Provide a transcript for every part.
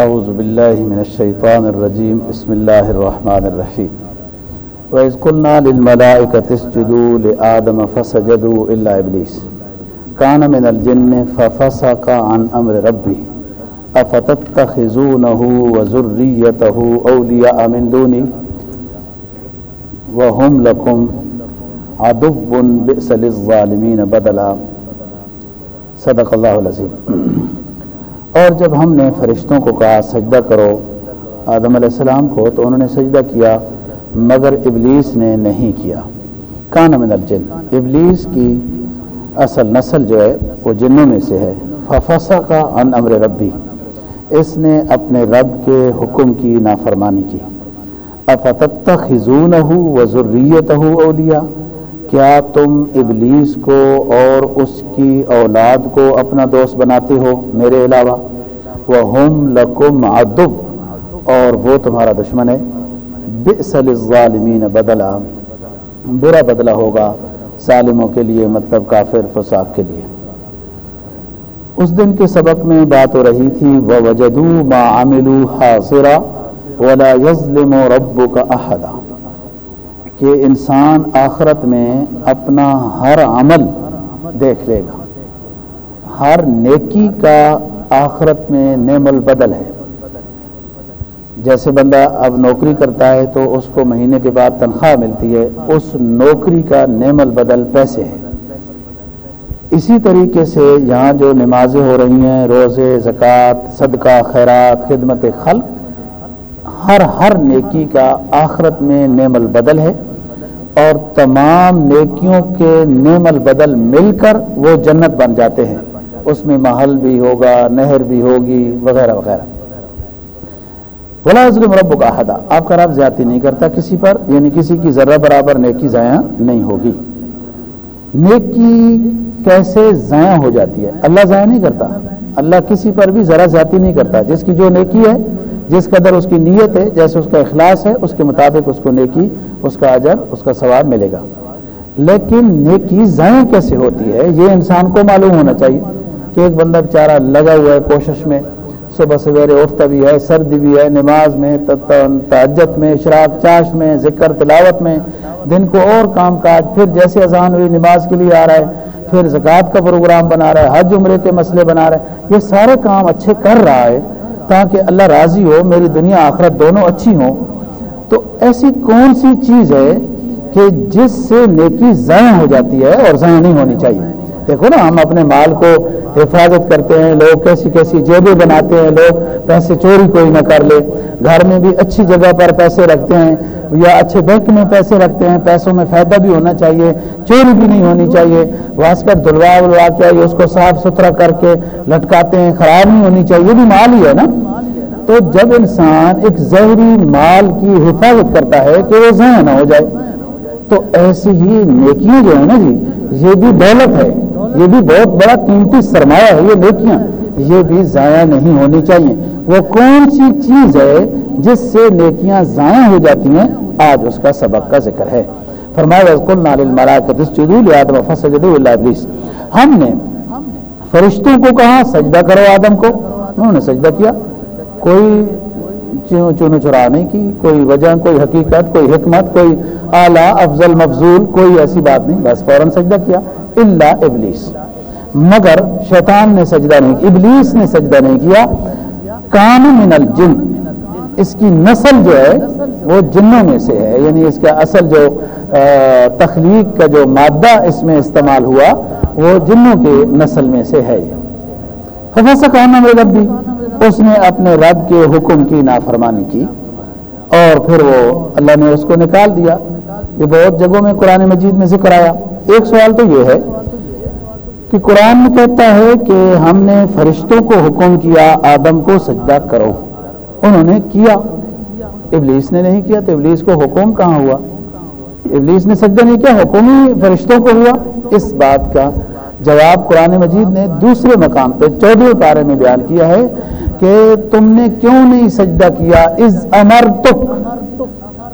اعوذ باللہ من الشیطان الرجیم بسم اللہ الرحمن الرحیم وَإِذْ قُلْنَا لِلْمَلَائِكَةِ اسْجُدُوا لِآدَمَ فَسَجَدُوا إِلَّا إِبْلِيسَ. كَانَ مِنَ الْجِنِّ فَفَسَقَ عَنْ أَمْرِ رَبِّهِ. أَفَتَتَّخِذُونَهُ وَذُرِّيَّتَهُ أَوْلِيَاءَ مِن دُونِي؟ وَهُمْ لَكُمْ عَدُوٌّ بِئْسَ لِلظَّالِمِينَ بَدَلًا. صدق اللہ العظیم اور جب ہم نے فرشتوں کو کہا، سجدہ کرو، آدم علیہ السلام کو، تو انہوں نے سجدہ کیا، مگر ابلیس نے نہیں کیا۔ کان من الجن، ابلیس کی اصل نسل جو ہے، وہ جنوں میں سے ہے۔ ففسا کا ان امر ربی، اس نے اپنے رب کے حکم کی نافرمانی کی۔ افتت خزون و ضروریت اولیا کیا تم ابلیس کو اور اس کی اولاد کو اپنا دوست بناتے ہو میرے علاوہ؟ وہ ہوم لکم ادب اور وہ تمہارا دشمن ہے۔ بسل ظالمین بدلا برا بدلہ ہوگا ظالموں کے لیے مطلب کافر فساق کے لیے۔ اس دن کے سبق میں بات ہو رہی تھی وہ وجدو ما عملو حاضرہ ولا یزلم رب کا احدہ کہ انسان آخرت میں اپنا ہر عمل دیکھ لے گا۔ ہر نیکی کا آخرت میں نعم البدل ہے۔ جیسے بندہ اب نوکری کرتا ہے تو اس کو مہینے کے بعد تنخواہ ملتی ہے، اس نوکری کا نعم البدل پیسے ہے اسی طریقے سے یہاں جو نمازیں ہو رہی ہیں، روزے، زکوٰۃ، صدقہ، خیرات، خدمت، خلق ہر ہر نیکی کا آخرت میں نعم البدل ہے اور تمام نیکیوں کے نعم البدل مل کر وہ جنت بن جاتے ہیں۔ اس میں محل بھی ہوگا، نہر بھی ہوگی، وغیرہ وغیرہ۔ ولا ظلم رب کا حدا آپ کا رب زیادتی نہیں کرتا کسی پر یعنی کسی کی ذرہ برابر نیکی ضائع نہیں ہوگی۔ نیکی کیسے ضائع ہو جاتی ہے؟ اللہ ضائع نہیں کرتا۔ اللہ کسی پر بھی ذرا زیادتی نہیں کرتا۔ جس کی جو نیکی ہے جس قدر اس کی نیت ہے، جیسے اس کا اخلاص ہے، اس کے مطابق اس کو نیکی، اس کا اجر، اس کا ثواب ملے گا۔ لیکن نیکی ضائع کیسے ہوتی ہے؟ یہ انسان کو معلوم ہونا چاہیے کہ ایک بندہ بیچارہ لگا ہوا ہے کوشش میں، صبح سویرے اٹھتا بھی ہے، سردی بھی ہے، نماز میں تعجت میں شراب چاش میں، ذکر، تلاوت میں، دن کو اور کام کاج، پھر جیسے اذان ہوئی، نماز کے لیے آ رہا ہے، پھر زکوٰۃ کا پروگرام بنا رہا ہے، حج، عمرے کے مسئلے بنا رہا ہے۔ یہ سارے کام اچھے کر رہا ہے تاکہ اللہ راضی ہو، میری دنیا آخرت دونوں اچھی ہوں۔ تو ایسی کون سی چیز ہے کہ جس سے نیکی ضائع ہو جاتی ہے اور ضائع نہیں ہونی چاہیے؟ دیکھو نا، ہم اپنے مال کو حفاظت کرتے ہیں، لوگ کیسی کیسی جیبیں بناتے ہیں، لوگ پیسے چوری کوئی نہ کر لے۔ گھر میں بھی اچھی جگہ پر پیسے رکھتے ہیں یا اچھے بینک میں پیسے رکھتے ہیں، پیسوں میں فائدہ بھی ہونا چاہیے، چوری بھی نہیں ہونی چاہیے۔ واسکر دلوا ولوا کے اس کو صاف ستھرا کر کے لٹکاتے ہیں، خراب نہیں ہونی چاہیے، یہ بھی مال ہی ہے نا۔ تو جب انسان ایک زہری مال کی حفاظت کرتا ہے کہ وہ ضائع نہ ہو جائے، تو ایسی ہی نیکیاں جو ہیں نا جی یہ بھی دولت ہے۔ یہ بھی بہت بڑا قیمتی سرمایہ ہے، یہ نیکیاں۔ یہ بھی ضائع نہیں ہونی چاہیے۔ وہ کون سی چیز ہے جس سے نیکیاں ضائع ہو جاتی ہیں؟ آج اس کا سبق کا ذکر ہے۔ فرمایا ہم نے فرشتوں کو کہا، سجدہ کرو آدم کو۔ انہوں نے سجدہ کیا۔ کوئی چون چرا نہیں کی۔ کوئی وجہ، کوئی حقیقت، کوئی حکمت، کوئی اعلیٰ، افضل، مفضول، کوئی ایسی بات نہیں۔ بس فوراً سجدہ کیا۔ اللہ ابلیس مگر شیطان نے سجدہ نہیں ابلیس نے سجدہ نہیں کیا۔ کام من الجن۔ اس کی نسل جو ہے وہ جنوں میں سے ہے یعنی اس کا اصل جو تخلیق کا جو مادہ اس میں استعمال ہوا، وہ جنوں کے نسل میں سے ہے۔ یہ کہنا اس نے اپنے رب کے حکم کی نافرمانی کی اور پھر وہ اللہ نے اس کو نکال دیا۔ یہ بہت جگہوں میں قرآن مجید میں ذکر آیا۔ ایک سوال تو یہ ہے کہ قرآن میں کہتا ہے کہ ہم نے فرشتوں کو حکم کیا، آدم کو سجدہ کرو۔ انہوں نے کیا۔ ابلیس نے نہیں کیا، تو ابلیس کو حکم کہاں ہوا؟ ابلیس نے سجدہ نہیں کیا، حکم ہی فرشتوں کو ہوا۔ اس بات کا جواب قرآن مجید نے دوسرے مقام پہ چودہ پارے میں بیان کیا ہے کہ تم نے کیوں نہیں سجدہ کیا؟ از امر تک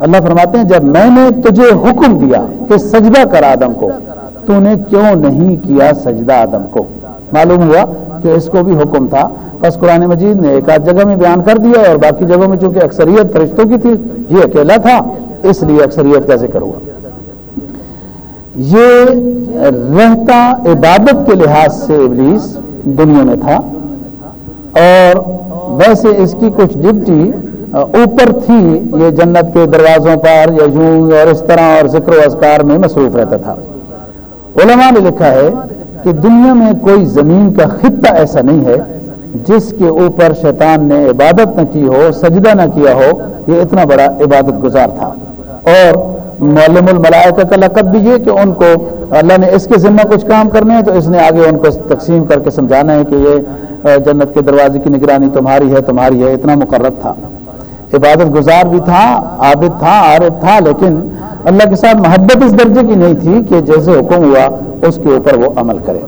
اللہ فرماتے ہیں، جب میں نے تجھے حکم دیا کہ سجدہ کر آدم کو تو نے کیوں نہیں کیا سجدہ آدم کو؟ معلوم ہوا کہ اس کو بھی حکم تھا۔ بس قرآن مجید نے ایک آدھ جگہ میں بیان کر دیا اور باقی جگہوں میں چونکہ اکثریت فرشتوں کی تھی، یہ اکیلا تھا، اس لیے اکثریت کا ذکر ہوا۔ یہ رہتا عبادت کے لحاظ سے ابلیس دنیا میں تھا اور ویسے اس کی کچھ ڈپٹی اوپر تھی، یہ جنت کے دروازوں پر یا یوں اور اس طرح اور ذکر و اذکار میں مصروف رہتا تھا۔ علماء نے لکھا ہے کہ دنیا میں کوئی زمین کا خطہ ایسا نہیں ہے جس کے اوپر شیطان نے عبادت نہ کی ہو، سجدہ نہ کیا ہو، یہ اتنا بڑا عبادت گزار تھا۔ اور معلم الملائکہ کا لقب بھی یہ کہ ان کو اللہ نے اس کے ذمہ کچھ کام کرنے ہیں تو اس نے آگے ان کو تقسیم کر کے سمجھانا ہے کہ یہ جنت کے دروازے کی نگرانی تمہاری ہے تمہاری ہے، اتنا مقرر تھا۔ عبادت گزار بھی تھا، عابد تھا، عارف تھا، لیکن اللہ کے ساتھ محبت اس درجے کی نہیں تھی کہ جیسے حکم ہوا اس کے اوپر وہ عمل کرے۔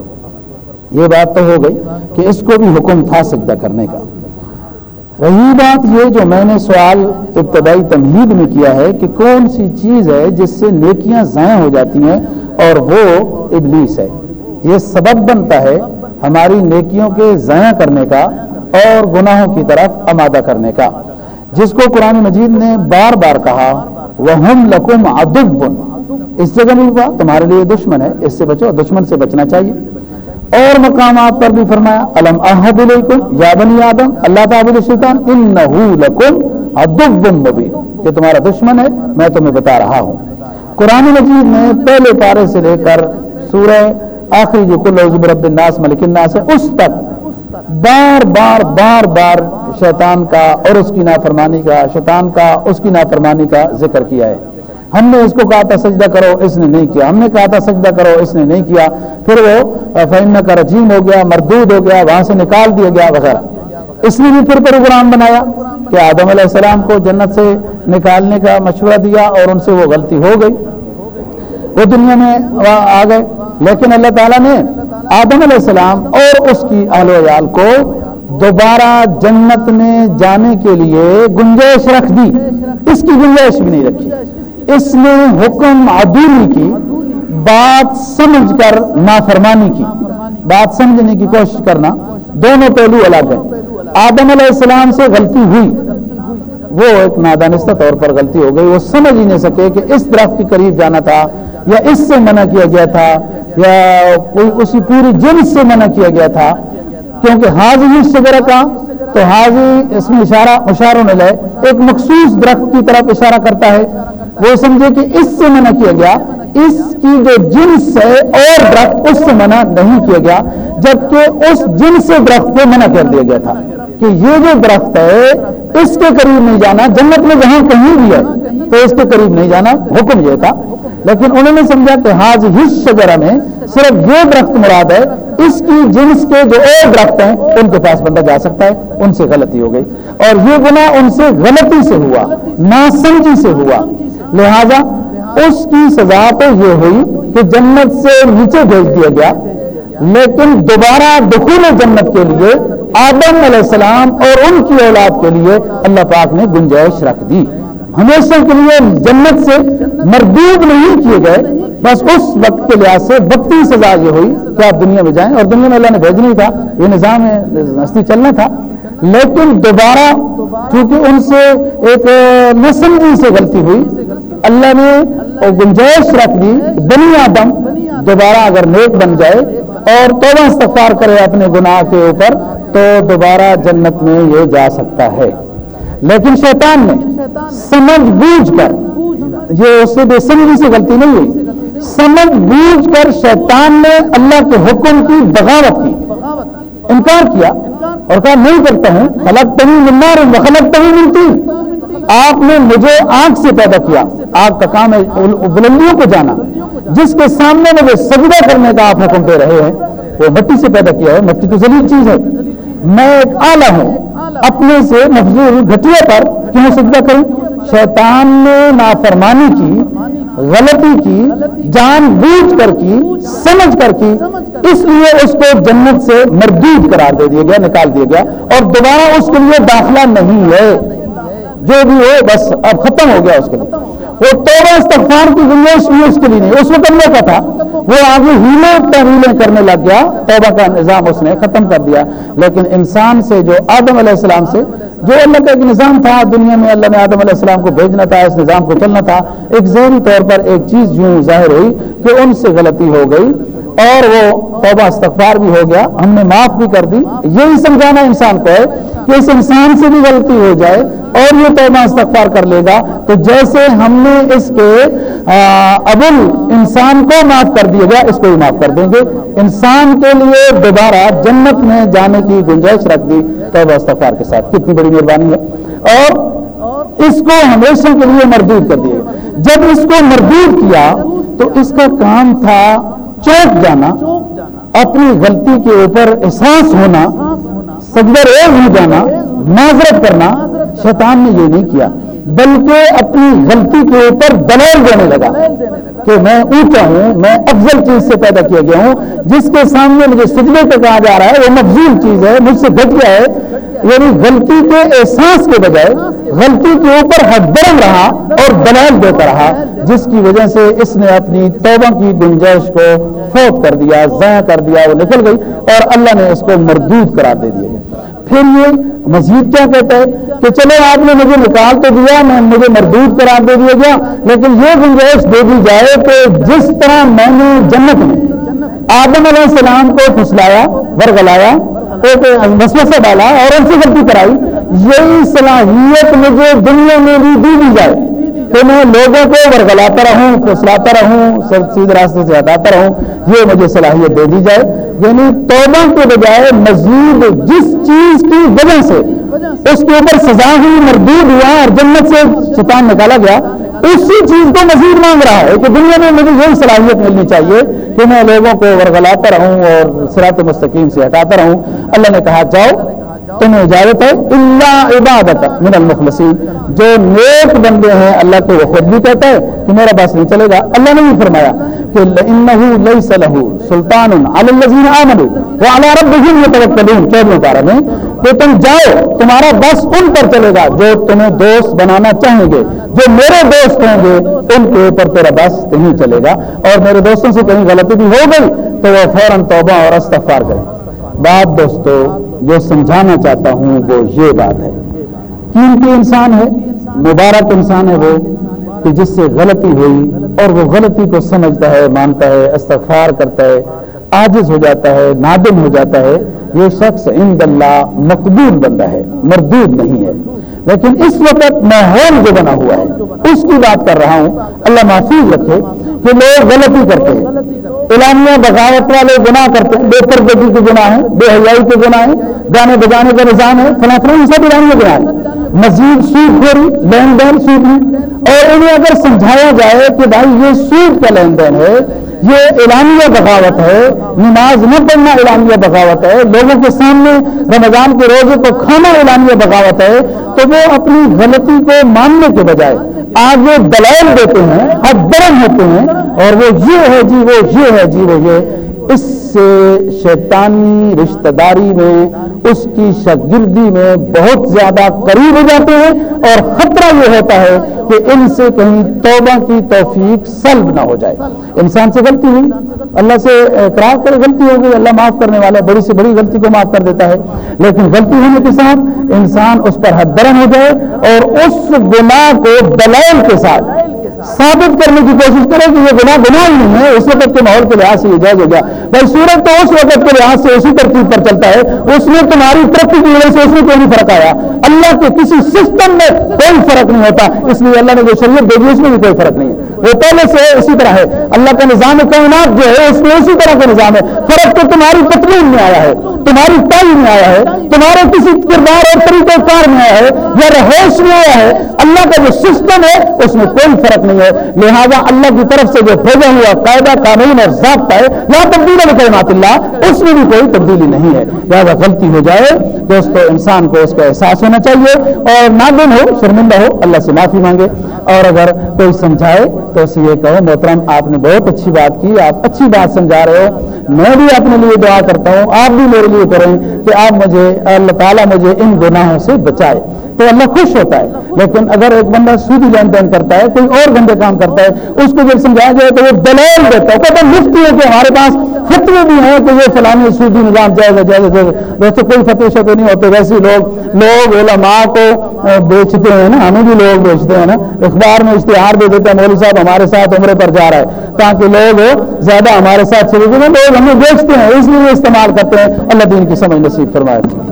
یہ بات تو ہو گئی کہ اس کو بھی حکم تھا سجدہ کرنے کا۔ رہی بات یہ جو میں نے سوال ابتدائی تمہید میں کیا ہے کہ کون سی چیز ہے جس سے نیکیاں ضائع ہو جاتی ہیں اور وہ ابلیس ہے۔ یہ سبب بنتا ہے ہماری نیکیوں کے ضائع کرنے کا اور گناہوں کی طرف آمادہ کرنے کا۔ جس کو قرآن مجید نے بار بار کہا وہ لکم ادب اس جگہ نہیں ہوا، تمہارے لیے دشمن ہے، اس سے بچو، دشمن سے بچنا چاہیے۔ اور مقامات پر بھی فرمایا علم احد علیکم یا بنی آدم، اللہ تعبد الشیطان انہو لکم ادب مبین کہ تمہارا دشمن ہے، میں تمہیں بتا رہا ہوں۔ قرآن مجید نے پہلے پارے سے لے کر سورہ آخری جو کل رب الناس ملک الناس ہے، اس تک بار بار بار بار شیطان کا اور اس کی نافرمانی کا شیطان کا اس کی نافرمانی کا ذکر کیا ہے۔ ہم نے اس کو کہا تھا سجدہ کرو، اس نے نہیں کیا۔ ہم نے کہا تھا سجدہ کرو، اس نے نہیں کیا۔ پھر وہ فہم کا رجیم ہو گیا، مردود ہو گیا، وہاں سے نکال دیا گیا وغیرہ۔ اس نے بھی پھر پروگرام بنایا کہ آدم علیہ السلام کو جنت سے نکالنے کا مشورہ دیا اور ان سے وہ غلطی ہو گئی۔ وہ دنیا میں آ گئے۔ لیکن اللہ تعالیٰ نے آدم علیہ السلام اور اس کی اہل ویال کو دوبارہ جنت میں جانے کے لیے گنجائش رکھ دی۔ اس کی گنجائش بھی نہیں رکھی۔ اس نے حکم عدولی کی، بات سمجھ کر نافرمانی کی۔ بات سمجھنے کی کوشش کرنا۔ دونوں پہلو الگ ہیں۔ آدم علیہ السلام سے غلطی ہوئی۔ وہ ایک نادانستہ طور پر غلطی ہو گئی۔ وہ سمجھ ہی نہیں سکے کہ اس درخت کے قریب جانا تھا۔ یا اس سے منع کیا گیا تھا یا کوئی اسی پوری جنس سے منع کیا گیا تھا؟ کیونکہ حاضی شجرہ کا تو حاضی اس میں اشارہ، اشاروں نے لے، ایک مخصوص درخت کی طرف اشارہ کرتا ہے۔ وہ سمجھے کہ اس سے منع کیا گیا، اس کی جو جنس ہے اور درخت، اس سے منع نہیں کیا گیا، جبکہ اس جنس سے درخت کو منع کر دیا گیا تھا۔ کہ یہ جو درخت ہے، اس کے قریب نہیں جانا، جنت میں جہاں کہیں بھی ہے، تو اس کے قریب نہیں جانا، حکم یہ تھا۔ لیکن انہوں نے سمجھا کہ حاض ہس شجرہ میں صرف یہ درخت مراد ہے، اس کی جنس کے جو اور درخت ہیں، ان کے پاس بندہ جا سکتا ہے، ان سے غلطی ہو گئی۔ اور یہ گناہ ان سے غلطی سے ہوا، ناسمجھی سے ہوا۔ لہذا اس کی سزا تو یہ ہوئی کہ جنت سے نیچے بھیج دیا گیا۔ لیکن دوبارہ دخول جنت کے لیے، آدم علیہ السلام اور ان کی اولاد کے لیے اللہ پاک نے گنجائش رکھ دی۔ ہمیشہ کے لیے جنت سے مردود نہیں کیے گئے، بس اس وقت کے لحاظ سے بتی سزا یہ ہوئی کہ آپ دنیا میں جائیں، اور دنیا میں اللہ نے بھیج نہیں تھا، یہ نظام ہستی چلنا تھا۔ لیکن دوبارہ چونکہ ان سے ایک نسمجی سے غلطی ہوئی، اللہ نے گنجائش رکھ دی، بنی آدم دوبارہ اگر نیک بن جائے اور توبہ استغفار کرے اپنے گناہ کے اوپر، تو دوبارہ جنت میں یہ جا سکتا ہے۔ لیکن شیطان نے سمجھ بوجھ کر، یہ اس سے بے سمجھی سے غلطی نہیں ہوئی، سمجھ بوجھ کر شیطان نے اللہ کے حکم کی بغاوت کی، انکار کیا اور کہا، نہیں کرتا ہوں خلق تبھی ملنا اور خلق تبھی ملتی آپ نے مجھے آنکھ سے پیدا کیا آگ کا کام ہے بلندیوں کو جانا۔ جس کے سامنے مجھے سجدہ کرنے کا آپ حکم دے رہے ہیں، وہ مٹی سے پیدا کیا ہے، مٹی تو ضروری چیز ہے۔ میں ایک آلہ ہوں، اپنے سے مفضول گھٹیا پر کیوں سجدہ کروں؟ شیطان نے نافرمانی کی، غلطی کی، جان بوجھ کر کی، سمجھ کر کی، اس لیے اس کو جنت سے مردود قرار دے دیا گیا، نکال دیا گیا، اور دوبارہ اس کے لیے داخلہ نہیں ہے۔ جو بھی ہو، بس اب ختم ہو گیا اس کے لیے۔ وہ توبہ استغفار کی گنجائش بھی اس کے لیے نہیں، اس وقت اللہ کا تھا۔ وہ آگے ہیلے تحریلیں کرنے لگ گیا، توبہ کا نظام اس نے ختم کر دیا۔ لیکن انسان سے جو آدم علیہ السلام سے، جو اللہ کا ایک نظام تھا، دنیا میں اللہ نے آدم علیہ السلام کو بھیجنا تھا، اس نظام کو چلنا تھا، ایک ذہنی طور پر ایک چیز یوں ظاہر ہوئی کہ ان سے غلطی ہو گئی اور وہ توبہ استغفار بھی ہو گیا۔ ہم نے معاف بھی کر دی۔ یہی سمجھانا انسان کو ہے کہ اس انسان سے بھی غلطی ہو جائے اور یہ توبہ استغفار کر لے گا۔ تو جیسے ہم نے اس کے ابل انسان کو معاف کر دیا گیا، اس کو بھی معاف کر دیں گے۔ انسان کے لیے دوبارہ جنت میں جانے کی گنجائش رکھ دی۔ توبہ استغفار کے ساتھ، کتنی بڑی مہربانی ہے۔ اور اس کو ہمیشہ کے لیے مردود کر دیا جب اس کو مردود کیا، تو اس کا کام تھا چوک جانا، اپنی غلطی کے اوپر احساس ہونا، سجدہ ریز ہو جانا، معذرت کرنا شیطان نے یہ نہیں کیا، بلکہ اپنی غلطی کے اوپر دلیل دینے لگا کہ میں اونچا ہوں، میں افضل چیز سے پیدا کیا گیا ہوں، جس کے سامنے مجھے سجدے پہ کہا جا رہا ہے وہ مفضول چیز ہے، مجھ سے گھٹیا ہے۔ یعنی غلطی کے احساس کے بجائے غلطی کے اوپر حد درم رہا اور دلیل دیتا رہا، جس کی وجہ سے اس نے اپنی توبہ کی گنجائش کو فوت کر دیا، ضائع کر دیا، وہ نکل گئی اور اللہ نے اس کو مردود قرار دے دیا۔ پھر یہ مزید کیا کہتا ہے کہ چلو آپ نے مجھے نکال تو دیا، میں مجھے مردود قرار دے دیا گیا، لیکن یہ گنجائش دے دی جائے کہ جس طرح میں نے جنت میں آدم علیہ السلام کو پھسلایا، ورگلایا وسوسہ ڈالا اور ان سے غلطی کرائی، یہی صلاحیت مجھے دنیا میں بھی دی دی جائے کہ میں لوگوں کو ورگلاتا رہوں، پھسلاتا رہوں سیدھے راستے سے ہٹاتا رہوں، یہ مجھے صلاحیت دے دی جائے۔ یعنی توبہ کے بجائے مزید جس چیز کی وجہ سے اس کے اوپر سزا ہوئی، مردود ہوا اور جنت سے شیطان نکالا گیا، اسی چیز کو مزید مانگ رہا ہے کہ دنیا میں مجھے یہی صلاحیت ملنی چاہیے کہ میں لوگوں کو ورغلاتا رہوں اور سرات مستقیم سے ہٹاتا رہوں۔ اللہ نے کہا، جاؤ تمہیں اجازت ہے اللہ عبادت من المخلصین۔ جو نیک بندے ہیں، اللہ کو وہ خود بھی کہتا ہے کہ میرا بس نہیں چلے گا۔ اللہ نے بھی فرمایا کہ انه ليس سلطان میں؟ کہ تم جاؤ، تمہارا بس ان پر چلے گا جو تمہیں دوست بنانا چاہیں گے۔ جو میرے دوست ہوں گے، ان کے اوپر تیرا بس نہیں چلے گا۔ اور میرے دوستوں سے کہیں غلطی بھی ہو گئی، تو وہ فوراً توبہ اور استغفار کریں۔ بات دوستو، جو سمجھانا چاہتا ہوں وہ یہ بات ہے۔ قیمتی انسان ہے، مبارک انسان ہے وہ، کہ جس سے غلطی ہوئی اور وہ غلطی کو سمجھتا ہے، مانتا ہے، استغفار کرتا ہے آجز ہو جاتا ہے، نادم ہو جاتا ہے۔ یہ شخص عند اللہ مقبول بندہ ہے، مردود نہیں ہے۔ لیکن اس وقت ماحول جو بنا ہوا ہے، اس کی بات کر رہا ہوں، اللہ محفوظ رکھے کہ لوگ غلطی کرتے ہیں۔ اعلامیہ بغاوت والے گناہ کرتے ہیں۔ بے پردگی کے گناہ ہیں، بے حیائی کے گناہ ہیں، گانے بجانے کا نظام ہے، فلاں فلاں سب اعلامیہ گناہ ہیں۔ مزید سود خوری لین دین سود ہے اور انہیں اگر سمجھایا جائے کہ بھائی یہ سود کا لین دین ہے، یہ اعلانیہ بغاوت ہے، نماز نہ پڑھنا اعلانیہ بغاوت ہے، لوگوں کے سامنے رمضان کے روزے کو کھانا اعلانیہ بغاوت ہے، تو وہ اپنی غلطی کو ماننے کے بجائے آگے دلائل دیتے ہیں، حد درم ہوتے ہیں، اور وہ یہ ہے جی وہ یہ ہے جی وہ یہ۔ اس سے شیطانی رشتہ داری میں، اس کی شاگردی میں بہت زیادہ قریب ہو جاتے ہیں اور خطرہ یہ ہوتا ہے کہ ان سے کہیں توبہ کی توفیق سلب نہ ہو جائے۔ انسان سے غلطی ہوئی۔ اللہ سے اقرار کر غلطی ہو گئی، اللہ معاف کرنے والا بڑی سے بڑی غلطی کو معاف کر دیتا ہے۔ لیکن غلطی ہونے کے ساتھ انسان اس پر حد درم ہو جائے اور اس گناہ کو دلائل کے ساتھ ثابت کرنے کی کوشش کرے کہ یہ گناہ گناہ ہی نہیں ہے اس وقت کے ماحول کے لحاظ سے یہ جائز ہو گیا۔ بھائی سورج تو اس وقت کے لحاظ سے اسی ترتیب پر چلتا ہے، اس میں تمہاری ترقی کی وجہ سے اس میں کوئی نہیں فرق آیا۔ اللہ کے کسی سسٹم میں کوئی فرق نہیں ہوتا، اس لیے اللہ نے جو شریعت دے دی، اس میں بھی کوئی فرق نہیں ہے۔ وہ پہلے سے اسی طرح ہے۔ اللہ کا نظام کائنات جو ہے، اس میں اسی طرح کا نظام ہے۔ فرق تو تمہاری تکمیل میں آیا ہے، تمہاری تعلیم میں آیا ہے، تمہارے کسی کردار اور طریقہ کار میں آیا ہے، یا رہوش میں آیا ہے۔ اللہ کا جو سسٹم ہے، اس میں کوئی فرق نہیں۔ نہیں ہے۔ لہذا اللہ کی طرف سے جو بھیجا ہوا قاعدہ قانون اور ضابطہ ہے یا تبدیل کلمات اللہ، اس میں بھی کوئی تبدیلی نہیں ہے۔ لہٰذا غلطی ہو جائے۔ دوستو، انسان کو اس کا احساس ہونا چاہیے۔ اور نادم ہو، شرمندہ ہو، اللہ سے معافی مانگے۔ اور اگر کوئی سمجھائے تو اسے یہ کہو، محترم، آپ نے بہت اچھی بات کی، آپ اچھی بات سمجھا رہے ہو۔ میں بھی اپنے لیے دعا کرتا ہوں، آپ بھی میرے لیے کریں کہ آپ مجھے، اللہ تعالیٰ مجھے ان گناہوں سے بچائے۔ تو اللہ خوش ہوتا ہے۔ لیکن اگر ایک بندہ سودی لین دین کرتا ہے، کوئی اور گندے کام کرتا ہے، اس کو جب سمجھایا جائے تو وہ دلیل دیتا ہے۔ کہتا مفتی ہے کہ ہمارے پاس فتوے بھی ہیں کہ یہ فلانی سودی نظام جائز جائز ویسے کوئی فتح شتح نہیں ہوتے۔ ویسے لوگ لوگ علماء کو بیچتے ہیں نا۔ ہمیں بھی لوگ بیچتے ہیں نا۔ اخبار میں اشتہار دے دیتے ہیں، مولوی صاحب ہمارے ساتھ عمرے پر جا رہا ہے۔ تاکہ لوگ زیادہ ہمارے ساتھ چلے گئے لوگ ہمیں بیچتے ہیں، اس لیے استعمال کرتے ہیں۔ اللہ دین کی سمجھ نصیب فرمائے۔